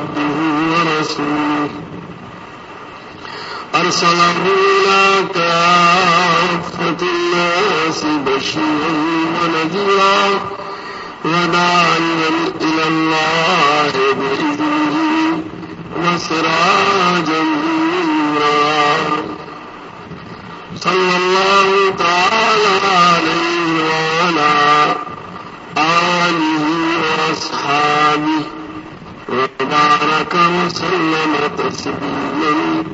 عبده ورسوله. أرسله إلى كافة الناس بشيرا ونذيرا وداعيا إلى الله بإذنه وسراجا منيرا. صلى الله تعالى عليه وعلى آله وأصحابه وبارك وسلم تسليما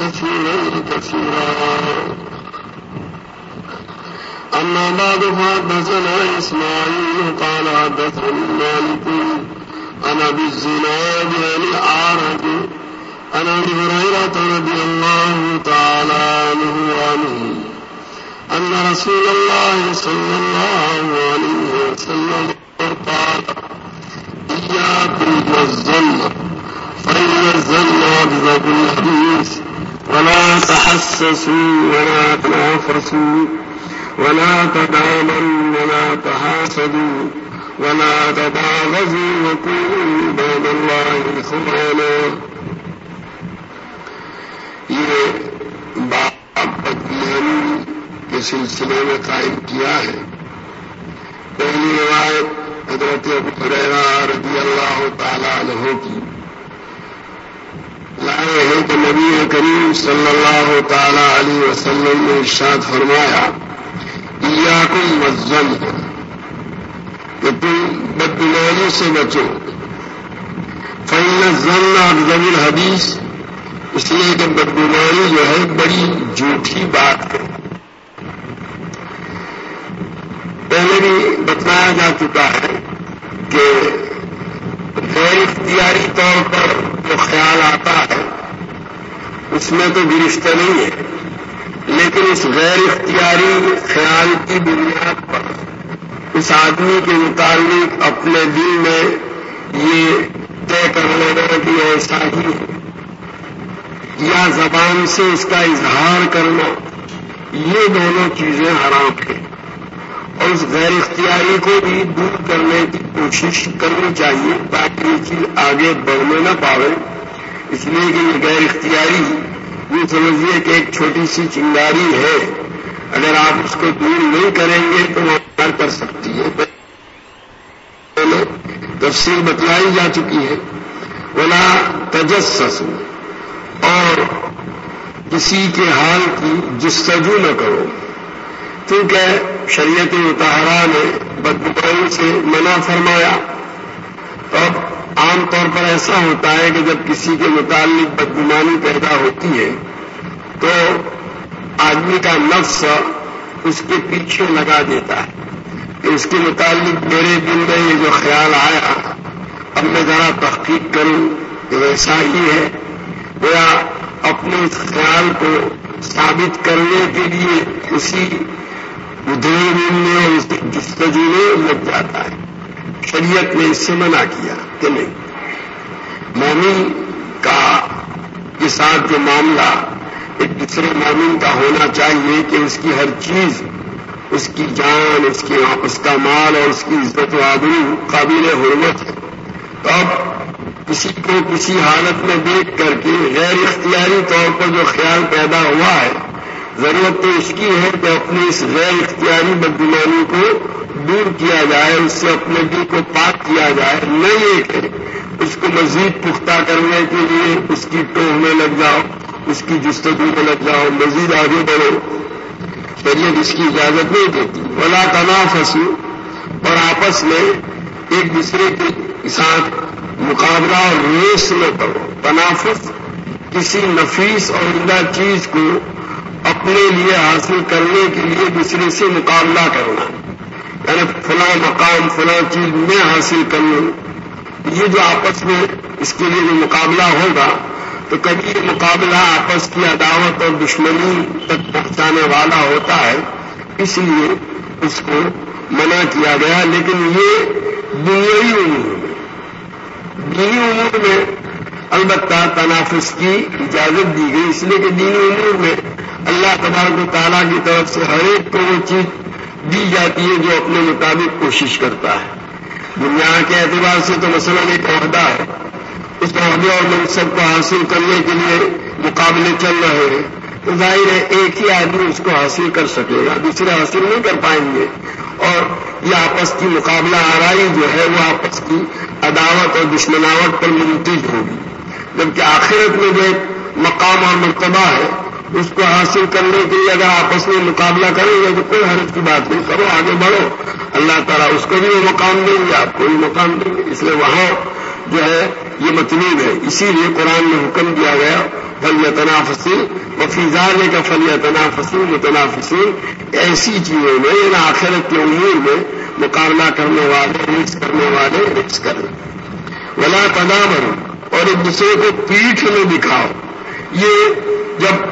كثيرا كثيرا. أما بعد فحدثنا إسماعيل قال حدثني مالك عن أبي الزناد عن الأعرج عن أبي هريرة رضي الله تعالى عنه وعنه أن رسول الله صلى الله عليه وسلم إياكم والظن فإن الظن أكذب الحديث ولا تحسسوا ولا تنافسوا ولا تداموا ولا تحاسدوا ولا تباغزوا وكونوا عباد الله إخوانا یہ باب بدمانی کے سلسلے میں قائم کیا ہے۔ پہلی روایت حضرت ابریرا رضی اللہ تعالی عنہ کی۔ لائے ہیں کہ نبی کریم صلی اللہ تعالی علیہ وسلم نے ارشاد فرمایا، ایاکم مزن کہ تم بدگمانی سے بچو۔ فن زن افضل الحدیث اس لیے کہ بدگمانی جو ہے بڑی جھوٹھی بات ہے پہلے بھی بتایا جا چکا ہے کہ غیر اختیاری طور پر جو خیال آتا ہے، اس میں تو گرفتہ نہیں ہے، لیکن اس غیر اختیاری خیال کی بنیاد پر اس آدمی کے متعلق اپنے دل میں یہ طے کر لینا کہ ایسا ہی ہے۔ یا زبان سے اس کا اظہار کرنا، یہ دونوں چیزیں حرام ہیں۔ اور اس غیر اختیاری کو بھی دور کرنے کی کوشش کرنی چاہیے تاکہ یہ چیز آگے بڑھنے نہ پاوے۔ اس لیے کہ یہ غیر اختیاری یہ سمجھیے کہ ایک چھوٹی سی چنگاری ہے۔ اگر آپ اس کو دور نہیں کریں گے تو وہ کر سکتی ہے۔ تفصیل بتلائی جا چکی ہے۔ ولا تجسس اور کسی کے حال کی جستجو نہ کرو۔ کیونکہ شریعت متحرہ نے بدبائی سے منع فرمایا۔ اب عام طور پر ایسا ہوتا ہے کہ جب کسی کے متعلق بدگمانی پیدا ہوتی ہے، تو آدمی کا نفس اس کے پیچھے لگا دیتا ہے۔ کہ اس کے متعلق میرے دل میں یہ جو خیال آیا، اب میں ذرا تحقیق کروں ویسا ہی ہے۔ یا اپنے اس خیال کو ثابت کرنے کے لیے اسی ادھر میں اس جستجو میں لگ جاتا ہے۔ شریعت نے اس سے منع کیا کہ نہیں۔ مومن کا کے ساتھ جو معاملہ ایک دوسرے مومن کا ہونا چاہیے کہ اس کی ہر چیز، اس کی جان، اس کی اس کا مال اور اس کی عزت و آبرو قابل حرمت ہے۔ تو اب کسی کو کسی حالت میں دیکھ کر کے غیر اختیاری طور پر جو خیال پیدا ہوا ہے ضرورت تو اس کی ہے کہ اپنی اس غیر اختیاری بدگمانی کو دور کیا جائے، اس سے اپنے دل کو پاک کیا جائے، نہ یہ کہ اس کو مزید پختہ کرنے کے لیے اس کی ٹوہ میں لگ جاؤ، اس کی جستگو میں لگ جاؤ، مزید آگے بڑھو۔ شریعت اس کی اجازت نہیں دیتی۔ بلا تناف ہنسو اور آپس میں ایک دوسرے کے ساتھ مقابلہ اور ریس میں کرو۔ تنافس کسی نفیس اور عمدہ چیز کو اپنے لیے حاصل کرنے کے لیے دوسرے سے مقابلہ کرنا یعنی فلاں مقام، فلاں چیز میں حاصل کر لوں۔ یہ جو آپس میں اس کے لیے جو مقابلہ ہوگا، تو کبھی یہ مقابلہ آپس کی عداوت اور دشمنی تک پہنچانے والا ہوتا ہے۔ اس لیے اس کو منع کیا گیا۔ لیکن یہ دنیا امور میں دینی امور میں البتہ تنافس کی اجازت دی گئی۔ اس لیے کہ دینی امور میں اللہ تبارک و تعالیٰ کی طرف سے ہر ایک کو وہ چیز دی جاتی ہے جو اپنے مطابق کوشش کرتا ہے۔ دنیا کے اعتبار سے تو مثلاً ایک عہدہ ہے۔ اس عہدے اور منصب کو حاصل کرنے کے لیے مقابلے چل رہے ہیں۔ تو ظاہر ہے ایک ہی آدمی اس کو حاصل کر سکے گا، دوسرے حاصل نہیں کر پائیں گے۔ اور یہ آپس کی مقابلہ آرائی جو ہے وہ آپس کی عداوت اور دشمناوٹ پر منتج ہوگی۔ جبکہ آخرت میں جو ایک مقام اور مرتبہ ہے، اس کو حاصل کرنے کے لیے اگر آپس میں مقابلہ کریں گے تو کوئی حرف کی بات نہیں، کرو، آگے بڑھو۔ اللہ تعالیٰ اس کو بھی وہ مقام دیں گے، آپ کو بھی مقام دیں گے۔ اس لیے وہاں جو ہے، یہ مطلوب ہے۔ اسی لیے قرآن میں حکم دیا گیا فل تنافسی وفیزانے کا فل تنافسی متنافسی ایسی چیزوں میں ان آخرت کے امور میں مقابلہ کرنے والے رکس کرنے والے رکس کریں ولا تدابر اور ایک دوسرے کو پیٹھ میں دکھاؤ۔ یہ جب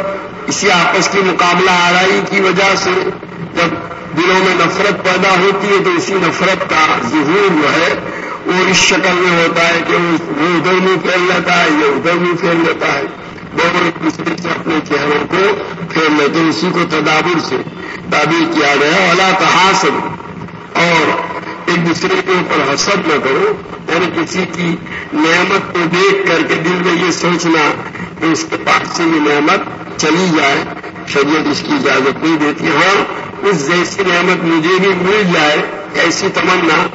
اسی آپس کی مقابلہ آرائی کی وجہ سے جب دلوں میں نفرت پیدا ہوتی ہے تو اسی نفرت کا ظہور جو ہے، وہ اس شکل میں ہوتا ہے کہ وہ ادھر بھی پھیل لیتا ہے، یہ ادھر بھی پھیل لیتا ہے۔ دونوں ایک دوسرے سے اپنے چہروں کو پھیل لیتے اسی کو تدابر سے تعبیر کیا گیا۔ اللہ تحاصل اور ایک دوسرے کے اوپر حسد نہ کرو یعنی کسی کی نعمت کو دیکھ کر کے دل میں یہ سوچنا کہ اس کے پاس سے یہ نعمت چلی جائے، شریعت اس کی اجازت نہیں دیتی۔ ہاں اس جیسی نعمت مجھے بھی مل جائے، ایسی تمنا،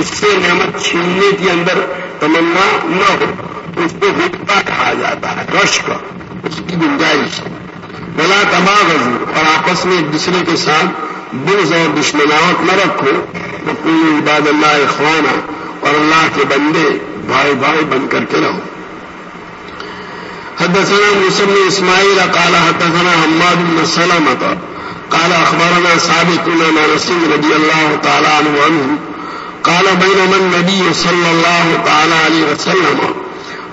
اس سے نعمت چھیننے کے اندر تمنا نہ ہو، اس کو حکتا کہا جاتا ہے رش کا، اس کی گنجائش۔ بلا تباہ وضو اور آپس میں ایک دوسرے کے ساتھ بوز اور دشمناوٹ نہ رکھو۔ تو پوری عباد اللہ اخوانہ اور اللہ کے بندے بھائی بھائی بن کر کے رہو۔ حدثنا مسلم اسماعیل، قال حدثنا حماد بن سلمة قال اخبرنا ثابت بن انس رضي الله تعالى عنه قال بينما النبي صلى الله تعالى عليه وسلم،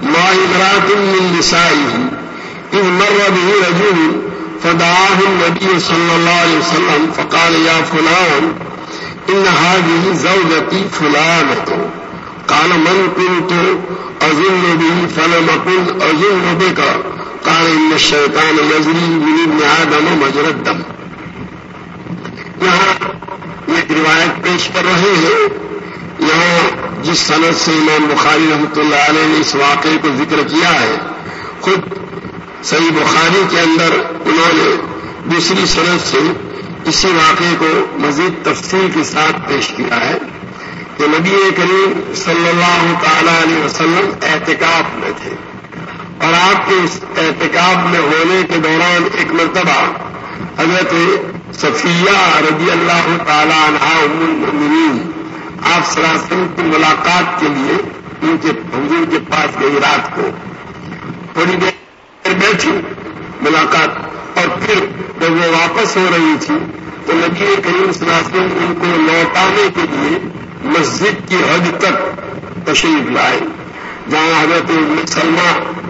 ما امرأة من نسائه إذ مر به رجل فدعاه النبي صلى الله عليه وسلم، فقال يا فلان إن هذه زوجتي فلانة. قال، من كنت أظن به فلم أكن أظن بك. قال، إن الشيطان يجري من ابن آدم مجرى الدم. یہاں ایک روایت پیش کر رہے ہیں۔ یہاں جس صنعت سے امام بخاری رحمۃ اللہ علیہ نے اس واقعے کو ذکر کیا ہے، خود صحیح بخاری کے اندر انہوں نے دوسری صنعت سے اسی واقعے کو مزید تفصیل کے ساتھ پیش کیا ہے کہ نبی کریم صلی اللہ تعالی علیہ وسلم احتکاب میں تھے اور آپ کے اس احتکاب میں ہونے کے دوران ایک مرتبہ حضرت صفیہ رضی اللہ تعالی عنہ ام المؤمنین آپ سراسن کی ملاقات کے لیے ان کے حضور کے پاس گئی رات کو تھوڑی دیر بیٹھی، ملاقات اور پھر جب وہ واپس ہو رہی تھی تو نبی کریم سراسن ان کو لوٹانے کے لیے مسجد کی حد تک تشریف لائے، جہاں حضرت سلمہ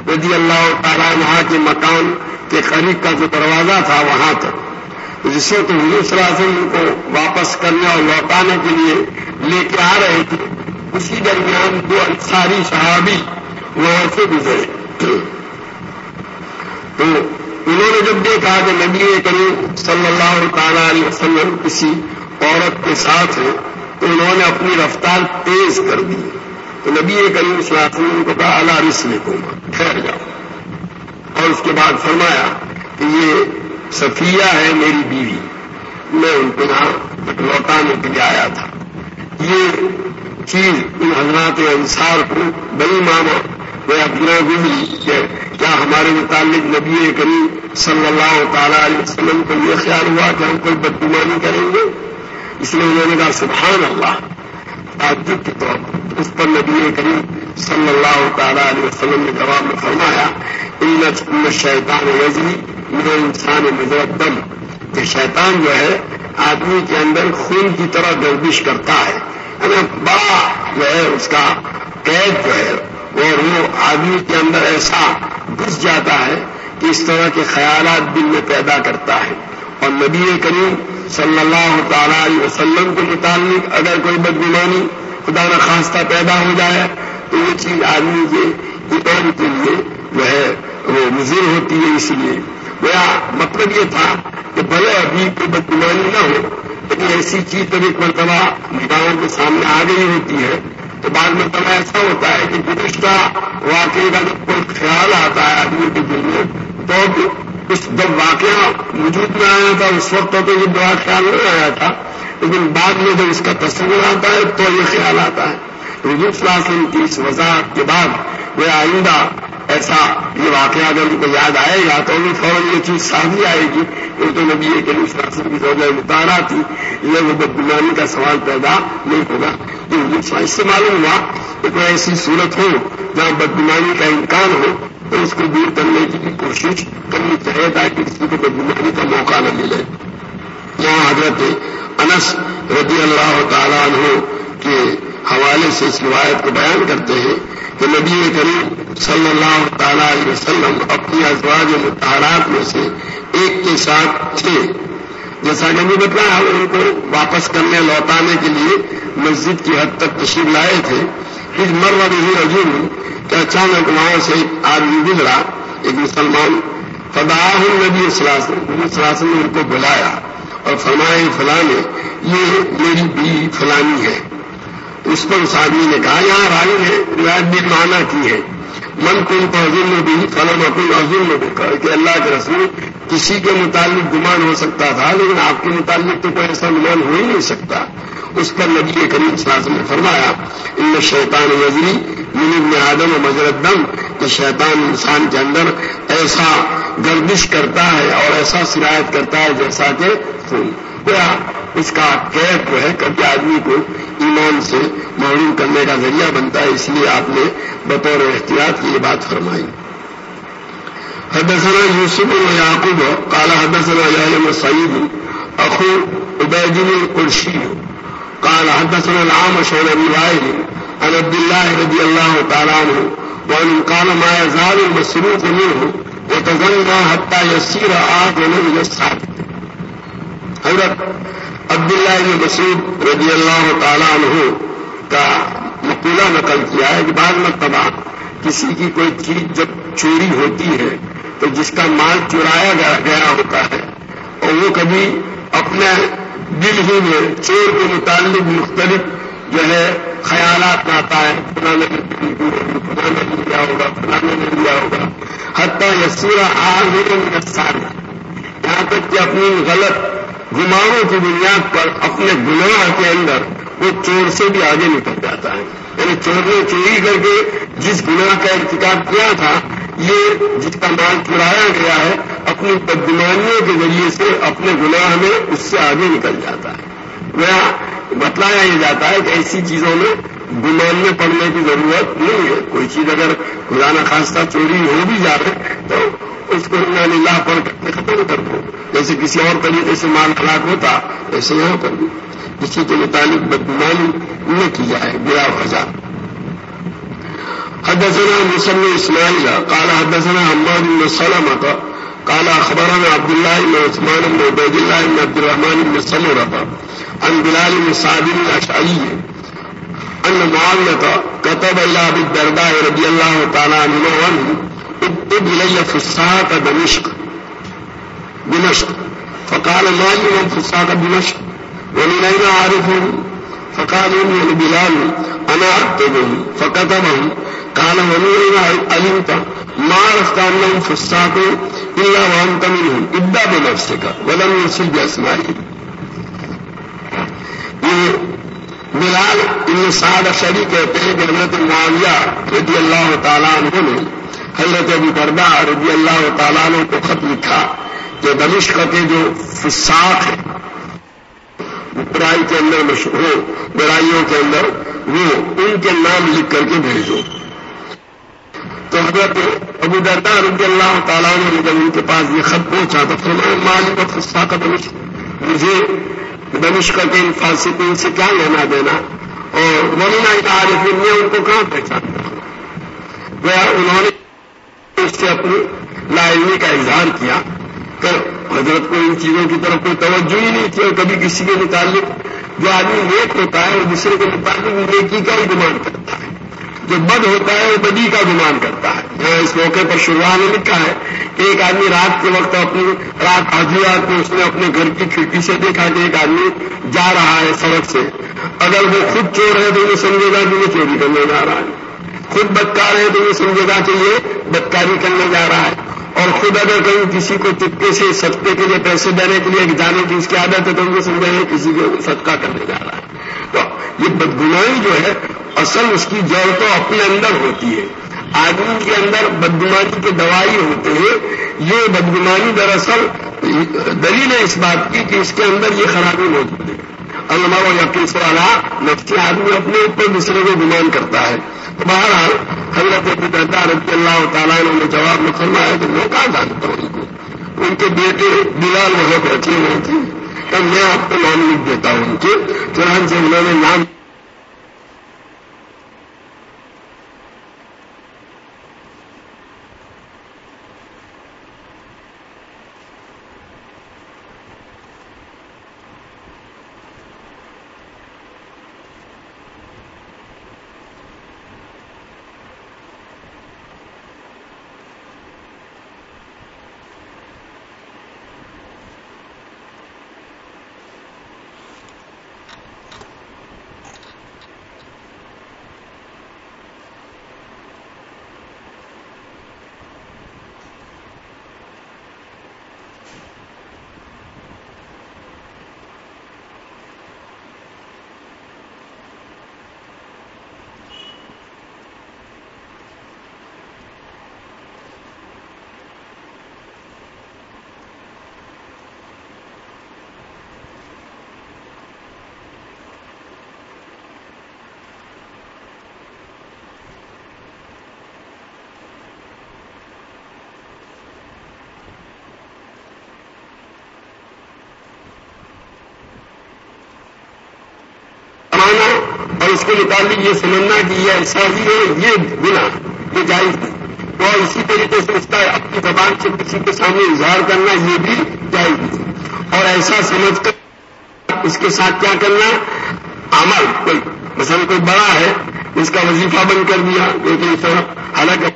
رضی اللہ تعالیٰ وہاں کے مکان کے قریب کا جو دروازہ تھا وہاں تک۔ جس وقت حضور صلی اللہ علیہ وسلم کو واپس کرنے اور لوٹانے کے لیے لے کے آ رہے تھے، اسی درمیان دو انصاری صحابی وہاں سے گزرے تو انہوں نے جب دیکھا کہ نبی کریم صلی اللہ تعالی علیہ وسلم کسی عورت کے ساتھ ہیں، تو انہوں نے اپنی رفتار تیز کر دی۔ تو نبی کریم صلی اللہ علیہ وسلم کو کہا اللہ رسل کو ٹھہر جاؤ۔ اور اس کے بعد فرمایا کہ یہ صفیہ ہے میری بیوی۔ میں ان کو یہاں لوٹانے کے لیے آیا تھا۔ یہ چیز ان حضرات انصار کو بڑی مانا میں اپنا گزری کہ کیا ہمارے متعلق نبی کریم صلی اللہ تعالی علیہ وسلم کو یہ خیال ہوا کہ ہم کوئی بدگمانی کریں گے؟ اس لیے انہوں نے کہا، سبحان اللہ۔ تعجب کے طور پر اس پر نبی کریم صلی اللہ تعالی علیہ وسلم نے جواب میں فرمایا، ان شیطان وزری میرے انسان مزردم کہ شیطان جو ہے، آدمی کے اندر خون کی طرح گردش کرتا ہے۔ بڑا جو ہے، اس کا قید جو ہے اور وہ آدمی کے اندر ایسا گھس جاتا ہے کہ اس طرح کے خیالات دل میں پیدا کرتا ہے۔ اور نبی کریم صلی اللہ تعالی علیہ وسلم کے متعلق اگر کوئی بدگمانی خدا نخواستہ پیدا ہو جائے تو یہ چیز آدمی کے ایمان کے لیے جو ہے وہ مضر ہوتی ہے۔ اس لیے میرا مطلب یہ تھا کہ بھلے ابھی کوئی بدگمانی نہ ہو، لیکن ایسی چیز تو ایک مرتبہ نگاہوں کے سامنے آ گئی ہوتی ہے۔ تو بعد میں مرتبہ ایسا ہوتا ہے کہ گزشتہ واقعے کا جب کوئی خیال آتا ہے آدمی کے دل میں، تو اس جب واقعہ وجود میں آیا تھا، اس وقت تو یہ بڑا خیال نہیں آیا تھا، لیکن بعد میں جب اس کا تصور آتا ہے تو یہ خیال آتا ہے۔ حضور صلی اللہ علیہ وسلم کی اس وضاحت کے بعد وہ آئندہ ایسا یہ واقعہ اگر ان کو یاد آئے گا تو انہیں فوراً یہ چیز سامنے آئے گی۔ کہ تو نبی کے لیے وسلم کی سوجہ متارا تھی یہ وہ بدگمانی کا سوال پیدا نہیں ہوگا۔ اس سے معلوم ہوا کہ کوئی ایسی صورت ہو جہاں بدگمانی کا امکان ہو تو اس کو دور کرنے کی کوشش کرنی چاہیے تاکہ کسی کو بدگمانی کا موقع نہ ملے۔ یہاں حضرت انس رضی اللہ تعالیٰ عنہ سے اس روایت کو بیان کرتے ہیں کہ نبی کریم صلی اللہ تعالی علیہ وسلم اپنی ازواج متحرات میں سے ایک کے ساتھ تھے۔ جیسا کہ ابھی بتایا ہم ان کو واپس کرنے، لوٹانے کے لیے مسجد کی حد تک تشریف لائے تھے۔ اس مر رہی عجیب کہ اچانک وہاں سے ایک آدمی گزرا، ایک مسلمان فداح النبی سلاسن نے ان کو بلایا اور فرمائے فلانے یہ میری بیوی فلانی ہے۔ اس پر اس آدمی نے کہا، یہاں رائی ہے روایت بھی مانا کی ہے؟ من کن تو عظیم بھی، فلم اپن عظیم بھی. کہ اللہ کے رسول کسی کے متعلق گمان ہو سکتا تھا، لیکن آپ کے متعلق تو کوئی ایسا گمان ہو ہی نہیں سکتا۔ اس پر نبی کریم صاحب نے فرمایا، ان میں شیطان وزری منی میں آدم و مجرت دم کہ شیطان انسان کے اندر ایسا گردش کرتا ہے اور ایسا سرایت کرتا ہے جیسا کہ خون اس کا قید جو ہے کبھی آدمی کو ایمان سے معلوم کرنے کا ذریعہ بنتا ہے، اس لیے آپ نے بطور احتیاط کی یہ بات فرمائی۔ حدثنا یوسف و یعقوب کالا حدثنا علم سعید، اخو عبید القرشی۔ قال حدثنا العام شعر ابي وائل، عن عبد الله رضي الله تعالى عنه وان قال ما يزال المسروق منه يتغنى حتى يسير آدم الى السابق حضرت عبداللہ بن مسعود رضی اللہ تعالیٰ عنہ کا مقولہ نقل کیا ہے کہ بعض مرتبہ کسی کی کوئی چیز جب چوری ہوتی ہے تو جس کا مال چرایا گیا ہوتا ہے اور وہ کبھی اپنے دل ہی میں چور کے متعلق مختلف جو ہے خیالات آتا ہے فلانے فلانے نے لیا ہوگا فلانے نے لیا ہوگا، حتیٰ یسورا آگ یہاں تک کہ اپنی غلط گمانوں کی بنیاد پر اپنے گناہ کے اندر وہ چور سے بھی آگے نکل جاتا ہے۔ یعنی چور نے چوری کر کے جس گناہ کا ارتکاب کیا تھا، یہ جس کا مال چرایا گیا ہے، اپنی بدگمانیوں کے ذریعے سے اپنے گناہ میں اس سے آگے نکل جاتا ہے۔ وہ بتلایا یہ جاتا ہے کہ ایسی چیزوں میں گمان میں پڑنے کی ضرورت نہیں ہے۔ کوئی چیز اگر خدا نخواستہ چوری ہو بھی جائے تو اس کو اللہ پڑھ کر ختم کر دو۔ جیسے کسی اور طریقے سے مال ہلاک ہوتا ویسے یہاں پر بھی۔ کسی کے متعلق بدگمانی نہ کی جائے برا وجہ حدثنا مسلم اسماعیل، قال حدثنا حماد بن سلمة قال اخبرنا عبد الله بن عثمان بن عبيد الله بن عبد الرحمن بن سمرة عن بلال بن سعد الاشعري ان معاوية كتب الى ابي الدرداء رضي الله تعالى عنه وعنه فساق دمشق. دمشق. فقال ما لمن فساق دمشق. ومن اين اعرفهم فقال اني لبلال. انا اكتبهم فكتبهم. قال ومن اين علمت؟ ما عرفت انهم فساق الا وانت منهم. ابدا بنفسك. ولم يصل باسمائهم بلال ان سعد شری کہتے ہیں کہ حضرت معاویہ رضی اللہ تعالیٰ عنہ نے حضرت ابو دردا رضی اللہ تعالیٰ عنہ کو خط لکھا کہ دمشق کے جو فساق ہیں برائی کے اندر مشہور، برائیوں کے اندر، وہ ان کے نام لکھ کر کے بھیجو۔ تو حضرت ابو دردا رضی اللہ تعالیٰ نے جب ان کے پاس یہ خط پہنچا تو فرمایا، مالی و فساق دمشق۔ مجھے دمشق کے ان فاسقین سے کیا لینا دینا؟ اور ولینا عارف نے ان کو کہاں پہچانا گیا انہوں نے اس سے اپنی لاعلمی کا اظہار کیا کہ حضرت کو ان چیزوں کی طرف کوئی توجہ ہی نہیں تھی اور کبھی کسی کے متعلق جو آدمی نیک ہوتا ہے وہ دوسرے کے متعلق نیکی کا ہی گمان کرتا ہے، جو بد ہوتا ہے وہ بدی کا گمان کرتا ہے۔ یہاں اس موقع پر شروعات نے لکھا ہے کہ ایک آدمی رات کے وقت اپنی رات آدھی رات کو اس نے اپنے گھر کی کھڑکی سے دیکھا کہ ایک آدمی جا رہا ہے سڑک سے۔ اگر وہ خود چور ہے تو یہ سمجھے گا کہ وہ چوری کرنے جا رہا ہے۔ خود بدکار ہے تو یہ سمجھے گا کہ یہ بدکاری کرنے جا رہا ہے۔ اور خود اگر کہیں کسی کو چپکے سے صدقے کے لیے پیسے دینے کے لیے جانے کی اس کی عادت ہے تو ان کو سمجھا ہے کسی کو صدقہ کرنے جا رہا ہے۔ تو یہ بدگمانی جو ہے، اصل اس کی جڑ تو اپنے اندر ہوتی ہے۔ آدمی کے اندر بدگمانی کے دوائی ہوتے ہیں۔ یہ بدگمانی دراصل دلیل ہے اس بات کی کہ اس کے اندر یہ خرابی موجود ہے۔ علماء و یقین سوالا نفسی آدمی اپنے اوپر دوسرے کو گمان کرتا ہے۔ تو بہرحال، حضرت کہتا رضی اللہ تعالیٰ نے جواب میں فرمایا کہ میں کہاں جانتا ہوں ان کو؟ ان کے بیٹے بلال وہاں بیٹھے ہوئے تھے۔ تب میں آپ کو نام لکھ دیتا ہوں۔ جی، کہ کے انہوں نے نام اور اس کو نکال یہ سمجھنا کہ یہ ایسا ہی ہے، یہ بنا یہ جائز ہے۔ اور اسی طریقے سے اس کا اپنی زبان سے کسی کے سامنے اظہار کرنا یہ بھی جائز ہے۔ اور ایسا سمجھ کر اس کے ساتھ کیا کرنا؟ عمل، کوئی، مثلا کوئی بڑا ہے، اس کا وظیفہ بند کر دیا لیکن حالانکہ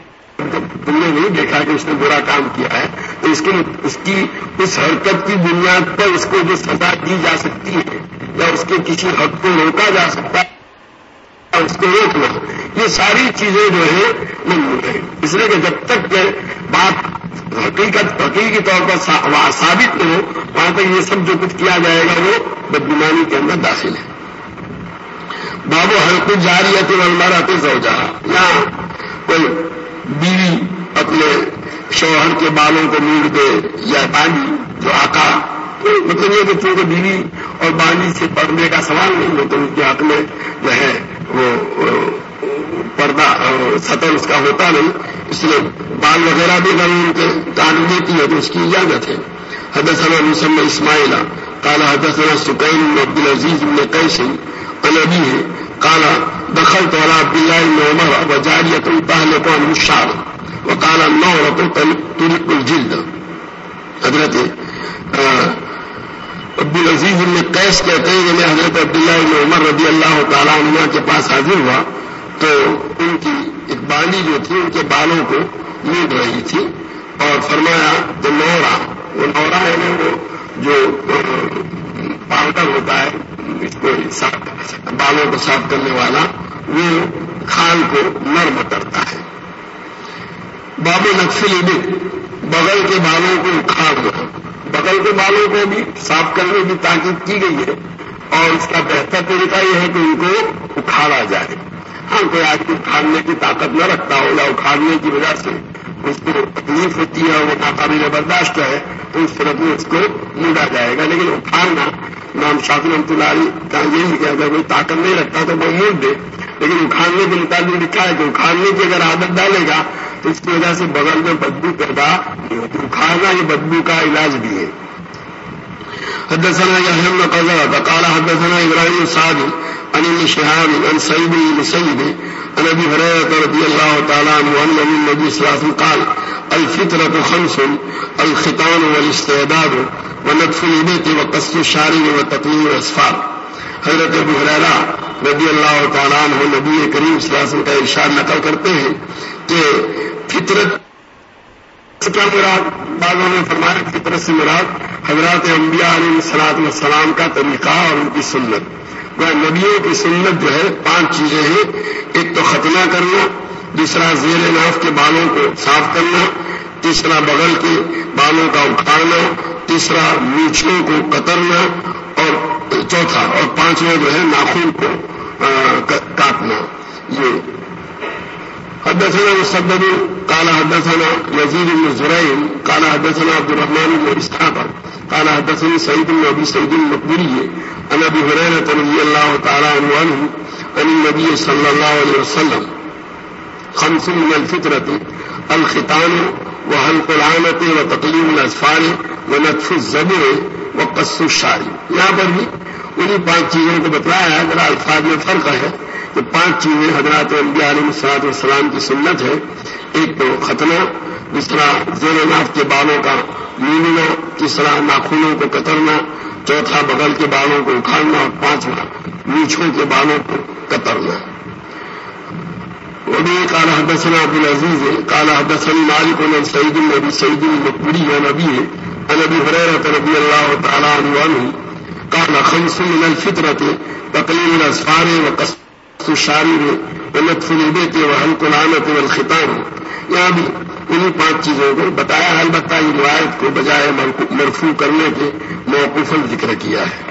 تم نے نہیں دیکھا کہ اس نے برا کام کیا ہے۔ تو اس کی اس کی، اس حرکت کی بنیاد پر اس کو جو سزا دی جا سکتی ہے، یا اس کے کسی حق کو روکا جا سکتا ہے اس کو روکنا یہ ساری چیزیں جو ہے ممنوع ہے اس لیے کہ جب تک کہ بات حقیقت، حقیقی طور پر ثابت نہ ہو، وہاں تک یہ سب جو کچھ کیا جائے گا، وہ بدگمانی کے اندر داخل ہے۔ بابو، ہر کچھ جاری ہے تو اللہ رہتے سو جا یا کوئی بیوی اپنے شوہر کے بالوں کو موڑ دے یا بانی جو آکا مطلب یہ کہ چونکہ بیوی اور بانی سے پڑھنے کا سوال نہیں ہوتا ان کے حق میں جو ہے وہ پردہ سطح اس کا ہوتا نہیں، اس لیے بال وغیرہ بھی اگر ان کے کان دیتی ہے تو اس کی اجازت ہے۔ حدثنا مسم اسماعیل کالا حدثنا سکین عبد العزیز نے کیسے البی ہے کالا دخل تو عبد اللہ نے عمر و جاریت پہلے کو انشار وہ کالا نو رتو ترک الجلد۔ حضرت عبد العزیز نے کیس کہتے ہیں کہ میں حضرت عبداللہ ابن عمر رضی اللہ تعالیٰ عنہ کے پاس حاضر ہوا تو ان کی ایک بالی جو تھی، ان کے بالوں کو نیند رہی تھی اور فرمایا تو نورا، وہ نورا ہے نا، وہ جو پاؤڈر ہوتا ہے، اس کو بالوں کو صاف کرنے والا، وہ کھال کو نرم کرتا ہے۔ باب نقصل بغل کے بالوں کو اکھاڑ دو۔ بغل کے بالوں کو بھی صاف کرنے کی تاکید کی گئی ہے اور اس کا بہتر طریقہ یہ ہے کہ ان کو اکھاڑا جائے۔ ہاں کوئی آدمی اکھاڑنے کی طاقت نہ رکھتا ہو یا اکھاڑنے کی وجہ سے اس کو تکلیف ہوتی ہے اور وہ ناقابل برداشت ہے تو اس طرح میں اس کو مونڈا جائے گا۔ لیکن اکھاڑنا، نام شاخی اللہ کا یہی کہ اگر کوئی طاقت نہیں رکھتا تو وہ موڑ دے۔ لیکن اکھاڑنے کے مطابق لکھا ہے کہ اکھاڑنے کی اگر عادت ڈالے گا تو اس کی وجہ سے بغل میں بدبو پیدا نہیں ہوتی۔ اکھاڑنا یہ بدبو کا علاج بھی ہے۔ حدثنا يحيى بن قزعة قال حدثنا إبراهيم السعد عن ابن شهاب عن سعيد بن مسيب عن أبي هريرة رضي الله تعالى عنه أن النبي صلى الله عليه وسلم قال الفطرة خمس، الختان والاستعداد، ونطف البيت وقص الشارب وتقليم الأسفار حضرت ابو حریرا رضی اللہ تعالیٰ عنہ نبی کریم صلی اللہ علیہ وسلم کا ارشاد نقل کرتے ہیں کہ فطرت کیا مراد بعضوں نے فرمایا فطرت سے مراد حضرات انبیاء علیہ السلاط والسلام کا طریقہ اور ان کی سنت۔ وہ نبیوں کی سنت جو ہے، پانچ چیزیں ہیں۔ ایک تو ختنہ کرنا، دوسرا زیر ناف کے بالوں کو صاف کرنا، تیسرا بغل کے بالوں کا اکھاڑنا تیسرا میچھوں کو کترنا چوتھا اور پانچواں جو ہے ناخن کو کاٹنا۔ یہ حدثنا مسدد، قال حدثنا يزيد بن زريع قال حدثنا عبد الرحمن بن اسحاق، قال حدثني سعيد بن ابي سعيد المقبري عن ابي هريره رضي الله تعالى عنه عن النبي صلى الله عليه وسلم۔ خمس من الفطرة، الختان، وحلق العانة وتقليم الأسفار ونطف الزبر وقص الشعر یہاں پر بھی انہیں پانچ چیزوں کو بتلایا ہے، ذرا الفاظ میں فرق ہے کہ پانچ چیزیں حضرات انبیاء علیہ السلاط والسلام کی سنت ہے ایک تو ختنہ دوسرا زیر ناف کے بالوں کا میننا تیسرا ناخنوں کو کترنا، چوتھا بغل کے بالوں کو اکھاڑنا، اور پانچواں میچھوں کے بالوں کو کترنا۔ وبه قال حدثنا عبد العزيز، قال حدثني مالك بن سعيد بن ابي سعيد المقبري عن ابيه عن ابي هريره رضي الله تعالى عنه قال خمس من الفطره تقليل الاسفار وقص الشارب ونطف البيت وحلق العامه والختام یہاں بھی انہیں پانچ چیزوں کو بتایا، البتہ یہ روایت کو بجائے مرفوع کرنے کے موقف ذکر کیا ہے۔